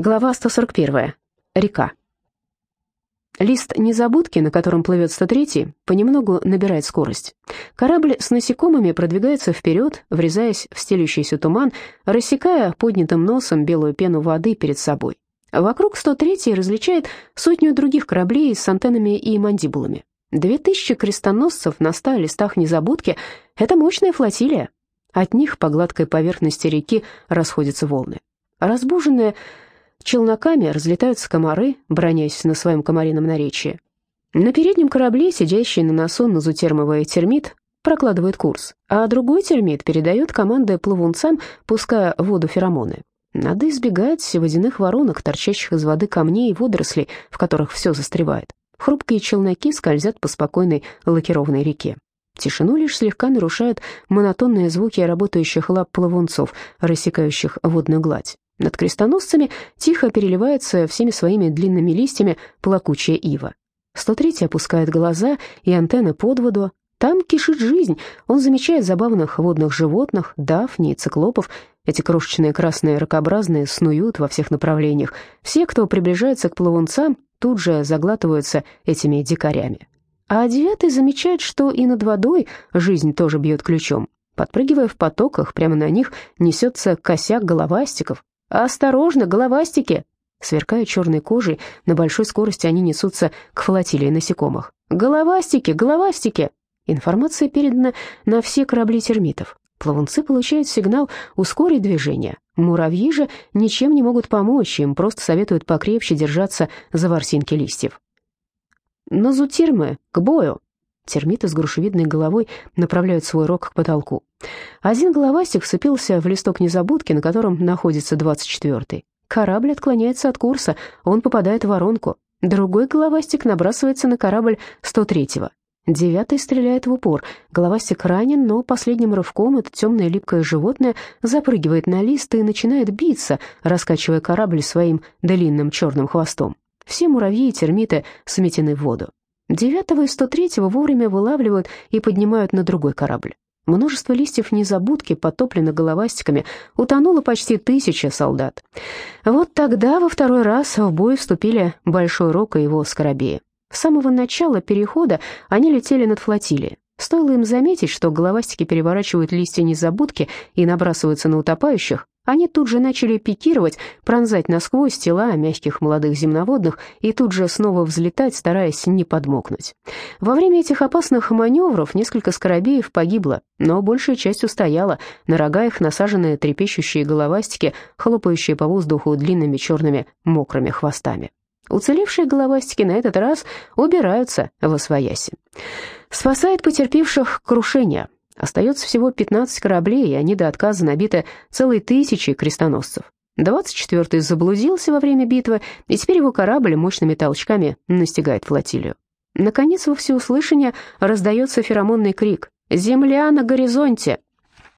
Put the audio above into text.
Глава 141. Река. Лист незабудки, на котором плывет 103-й, понемногу набирает скорость. Корабль с насекомыми продвигается вперед, врезаясь в стелющийся туман, рассекая поднятым носом белую пену воды перед собой. Вокруг 103-й различает сотню других кораблей с антеннами и мандибулами. Две тысячи крестоносцев на ста листах незабудки — это мощная флотилия. От них по гладкой поверхности реки расходятся волны. Разбуженные Челноками разлетаются комары, бронясь на своем комарином наречии. На переднем корабле, сидящий на носу назутермовый термит, прокладывает курс, а другой термит передает команды плавунцам, пуская в воду феромоны. Надо избегать водяных воронок, торчащих из воды камней и водорослей, в которых все застревает. Хрупкие челноки скользят по спокойной лакированной реке. Тишину лишь слегка нарушают монотонные звуки работающих лап плавунцов, рассекающих водную гладь. Над крестоносцами тихо переливается всеми своими длинными листьями плакучая ива. 103 опускает глаза и антенны под воду. Там кишит жизнь. Он замечает забавных водных животных, дафни и циклопов. Эти крошечные красные ракообразные снуют во всех направлениях. Все, кто приближается к плавунцам, тут же заглатываются этими дикарями. А девятый замечает, что и над водой жизнь тоже бьет ключом. Подпрыгивая в потоках, прямо на них несется косяк головастиков, «Осторожно, головастики!» Сверкая черной кожей, на большой скорости они несутся к флотилии насекомых. «Головастики! Головастики!» Информация передана на все корабли термитов. Плавунцы получают сигнал ускорить движение. Муравьи же ничем не могут помочь, им просто советуют покрепче держаться за ворсинки листьев. «Назутирмы, к бою!» Термиты с грушевидной головой направляют свой рог к потолку. Один головастик вцепился в листок незабудки, на котором находится двадцать четвертый. Корабль отклоняется от курса, он попадает в воронку. Другой головастик набрасывается на корабль 103-го. Девятый стреляет в упор. Головастик ранен, но последним рывком это темное липкое животное запрыгивает на лист и начинает биться, раскачивая корабль своим длинным черным хвостом. Все муравьи и термиты сметены в воду. Девятого и сто третьего вовремя вылавливают и поднимают на другой корабль. Множество листьев незабудки потоплено головастиками, утонуло почти тысяча солдат. Вот тогда во второй раз в бой вступили Большой Рок и его скоробеи. С самого начала перехода они летели над флотилией. Стоило им заметить, что головастики переворачивают листья незабудки и набрасываются на утопающих, они тут же начали пикировать, пронзать насквозь тела мягких молодых земноводных и тут же снова взлетать, стараясь не подмокнуть. Во время этих опасных маневров несколько скоробеев погибло, но большая часть устояла, на рога их насаженные трепещущие головастики, хлопающие по воздуху длинными черными мокрыми хвостами. Уцелевшие головастики на этот раз убираются в освояси. Спасает потерпевших крушение – Остается всего 15 кораблей, и они до отказа набиты целой тысячей крестоносцев. 24-й заблудился во время битвы, и теперь его корабль мощными толчками настигает флотилию. Наконец, во всеуслышание раздается феромонный крик «Земля на горизонте!»